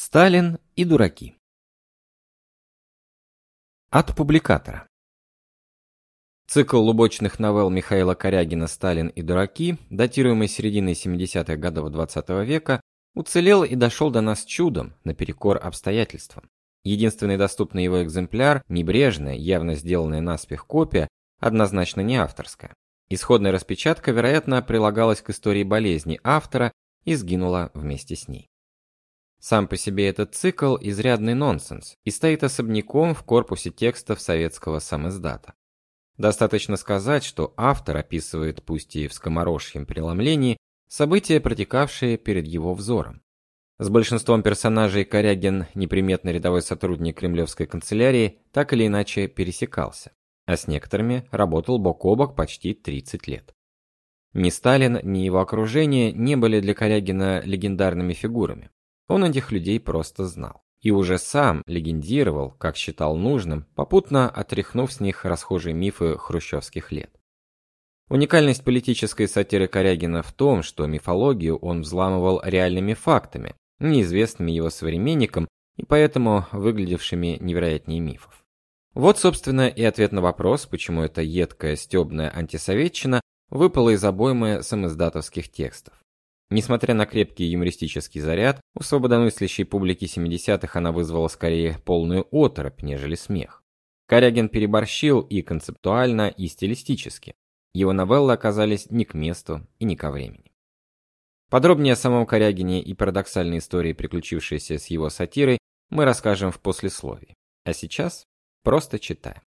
Сталин и дураки. От публикатора. Цикл лубочных новелл Михаила Корягина «Сталин и дураки», датируемый серединой 70-х годов XX -го века, уцелел и дошел до нас чудом, наперекор обстоятельствам. Единственный доступный его экземпляр, небрежная, явно сделанная наспех копия, однозначно не авторская. Исходная распечатка, вероятно, прилагалась к истории болезни автора и сгинула вместе с ней. Сам по себе этот цикл изрядный нонсенс и стоит особняком в корпусе текстов советского самиздата. Достаточно сказать, что автор описывает, пусть и в скоморожьем преломлении, события, протекавшие перед его взором. С большинством персонажей Корягин, неприметный рядовой сотрудник кремлевской канцелярии, так или иначе пересекался, а с некоторыми работал бок о бок почти 30 лет. Ни Сталин, ни его окружение не были для Корягина легендарными фигурами. Он этих людей просто знал. И уже сам легендировал, как считал нужным, попутно отряхнув с них расхожие мифы хрущевских лет. Уникальность политической сатиры Корягина в том, что мифологию он взламывал реальными фактами, неизвестными его современникам и поэтому выглядевшими невероятнее мифов. Вот, собственно, и ответ на вопрос, почему эта едкая стебная антисоветчина выпала из обоймы самиздатовских текстов. Несмотря на крепкий юмористический заряд, у свободомыслящей публики 70-х она вызвала скорее полную оторопь, нежели смех. Корягин переборщил и концептуально, и стилистически. Его новеллы оказались не к месту и не ко времени. Подробнее о самом Корягине и парадоксальной истории, приключившейся с его сатирой, мы расскажем в послесловии. А сейчас просто читаем.